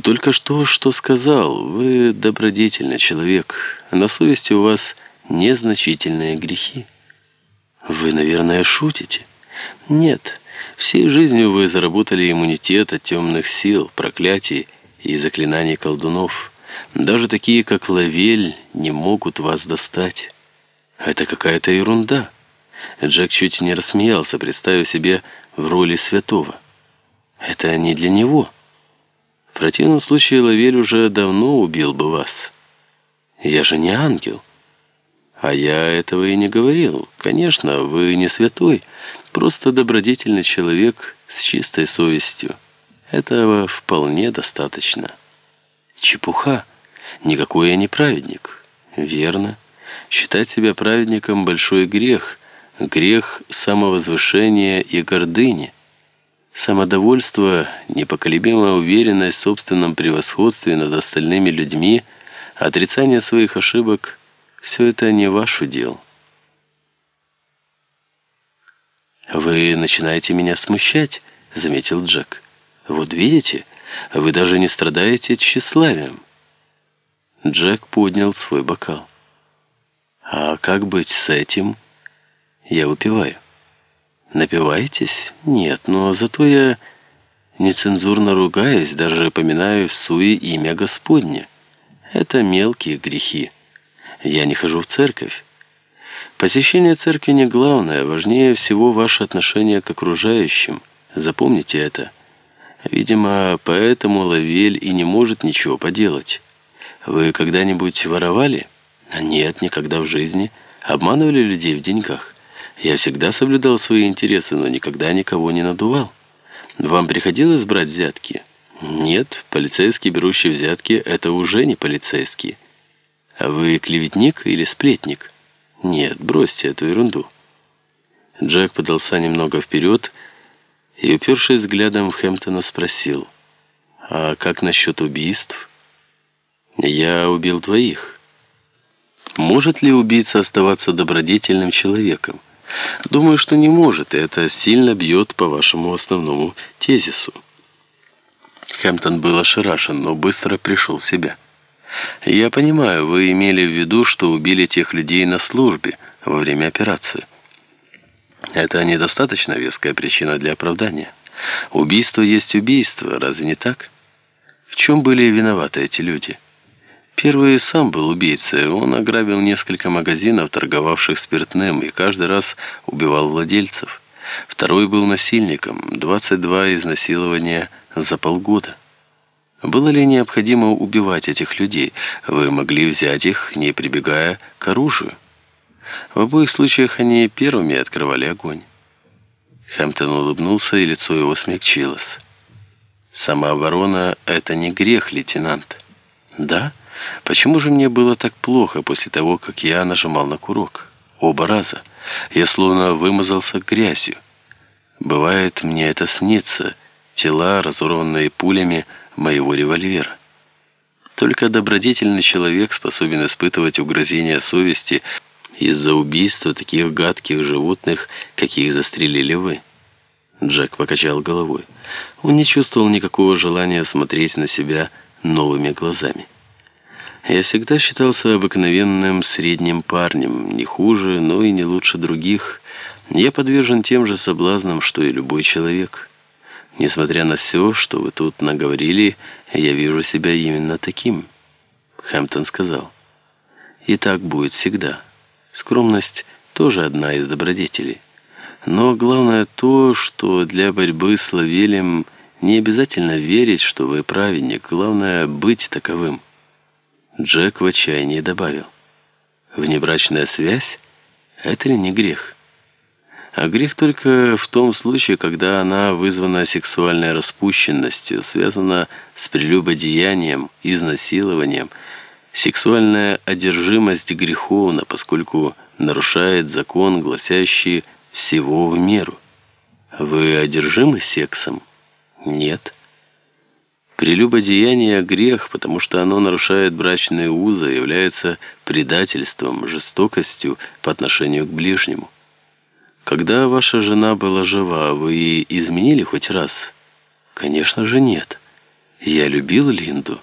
Только что, что сказал, вы добродетельный человек. На совести у вас незначительные грехи. Вы, наверное, шутите? Нет, всей жизнью вы заработали иммунитет от темных сил, проклятий и заклинаний колдунов. Даже такие, как Лавель, не могут вас достать. Это какая-то ерунда. Джек чуть не рассмеялся, представив себе в роли святого. Это не для него. Противном случае Лавель уже давно убил бы вас. Я же не ангел. А я этого и не говорил. Конечно, вы не святой, просто добродетельный человек с чистой совестью. Этого вполне достаточно. Чепуха. Никакой я не праведник. Верно. Считать себя праведником – большой грех. Грех самовозвышения и гордыни. Самодовольство, непоколебимая уверенность в собственном превосходстве над остальными людьми, отрицание своих ошибок – все это не ваше дело. «Вы начинаете меня смущать», — заметил Джек. «Вот видите, вы даже не страдаете тщеславием». Джек поднял свой бокал. «А как быть с этим?» «Я выпиваю». «Напиваетесь?» «Нет, но зато я нецензурно ругаюсь, даже поминаю в суе имя Господне. Это мелкие грехи. Я не хожу в церковь. Посещение церкви не главное, важнее всего ваше отношение к окружающим. Запомните это. Видимо, поэтому Лавель и не может ничего поделать. Вы когда-нибудь воровали? Нет, никогда в жизни. Обманывали людей в деньгах? Я всегда соблюдал свои интересы, но никогда никого не надувал. Вам приходилось брать взятки? Нет, полицейский, берущий взятки, это уже не полицейский. А вы клеветник или сплетник? Нет, бросьте эту ерунду. Джек подался немного вперед и, упершись взглядом в Хэмптона, спросил, «А как насчет убийств?» «Я убил двоих». «Может ли убийца оставаться добродетельным человеком?» Думаю, что не может, и это сильно бьет по вашему основному тезису. Хэмптон был ошарашен, но быстро пришел в себя. «Я понимаю, вы имели в виду, что убили тех людей на службе во время операции. Это недостаточно веская причина для оправдания. Убийство есть убийство, разве не так? В чем были виноваты эти люди?» Первый сам был убийцей. Он ограбил несколько магазинов, торговавших спиртным, и каждый раз убивал владельцев. Второй был насильником. 22 изнасилования за полгода. Было ли необходимо убивать этих людей? Вы могли взять их, не прибегая к оружию. В обоих случаях они первыми открывали огонь. Хэмптон улыбнулся, и лицо его смягчилось. «Самооборона — это не грех, лейтенант». «Да?» Почему же мне было так плохо после того, как я нажимал на курок? Оба раза. Я словно вымазался грязью. Бывает, мне это снится. Тела, разорванные пулями моего револьвера. Только добродетельный человек способен испытывать угрызения совести из-за убийства таких гадких животных, каких застрелили вы. Джек покачал головой. Он не чувствовал никакого желания смотреть на себя новыми глазами. Я всегда считался обыкновенным средним парнем, не хуже, но и не лучше других. Я подвержен тем же соблазнам, что и любой человек. Несмотря на все, что вы тут наговорили, я вижу себя именно таким. Хэмптон сказал. И так будет всегда. Скромность тоже одна из добродетелей. Но главное то, что для борьбы с Лавелем не обязательно верить, что вы праведник. Главное быть таковым. Джек в отчаянии добавил. Внебрачная связь – это ли не грех? А грех только в том случае, когда она вызвана сексуальной распущенностью, связана с прелюбодеянием, изнасилованием. Сексуальная одержимость греховна, поскольку нарушает закон, гласящий «всего в меру». Вы одержимы сексом? Нет. Прелюбодеяние – грех, потому что оно нарушает брачные узы, является предательством, жестокостью по отношению к ближнему. Когда ваша жена была жива, вы изменили хоть раз? Конечно же нет. Я любил Линду.